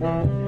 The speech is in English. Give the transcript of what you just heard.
Mm-hmm.